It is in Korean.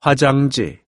화장지.